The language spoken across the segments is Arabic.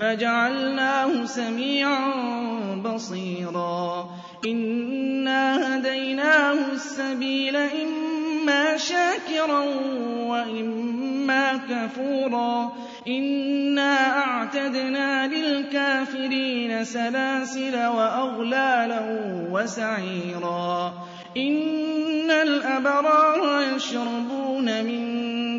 فجعلناه سميعا بصيرا. إنا هديناه السبيل إما شاكرا وإما كفورا. إنا أعتدنا للكافرين سلاسل وأغلالا وسعيرا. إن الأبرار يشربون من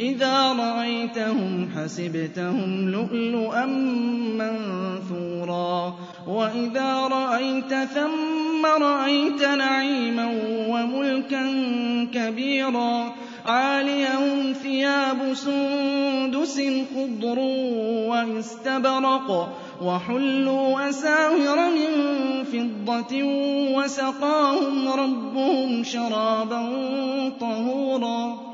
إِذَا رَأَيْتَهُمْ حَسِبْتَهُمْ لُؤْلُؤًا مَّنثُورًا. وَإِذَا رَأَيْتَ ثَمَّ رَأَيْتَ نَعِيمًا وَمُلْكًا كَبِيرًا. عَالِيَهُمْ ثِيَابُ سُندُسٍ خُضْرٌ وَإِسْتَبْرَقٌ. وَحُلُّوا أَسَاوِرَ مِن فِضَّةٍ وَسَقَاهُمْ رَبُّهُمْ شَرَابًا طَهُورًا.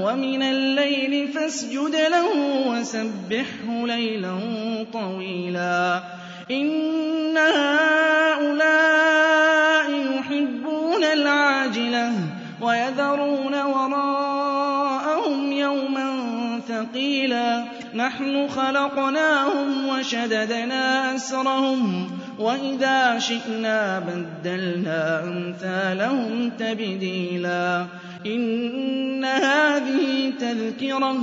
وَمِنَ اللَّيْلِ فَاسْجُدْ لَهُ وَسَبِّحْهُ لَيْلًا طَوِيلًا. إِنَّ هَٰؤُلَاءِ يُحِبُّونَ الْعَاجِلَةَ وَيَذَرُونَ وَرَاءَهُمْ يَوْمًا ثَقِيلًا. نَحْنُ خَلَقْنَاهُمْ وَشَدَدْنَا أَسْرَهُمْ وَإِذَا شِئْنَا بَدَّلْنَا أَمْثَالَهُمْ تَبْدِيلًا. إِنَّ هَٰذِهِ تَذْكِرَةٌ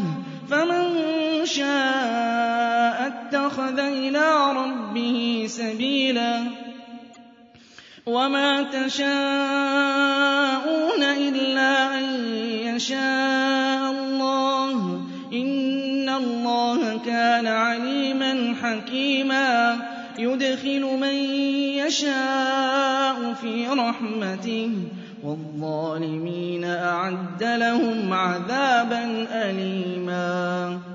فَمَن شَاءَ اتَّخَذَ إِلَىٰ رَبِّهِ سَبِيلًا. وَمَا تَشَاءُونَ إِلَّا أَن يَشَاءَ اللَّهُ إِنَّ اللَّهَ كَانَ عَلِيمًا حَكِيمًا. يُدْخِلُ مَن يَشَاءُ فِي رَحْمَتِهِ ۚ وَالظَّالِمِينَ أَعَدَّ لَهُمْ عَذَابًا أَلِيمًا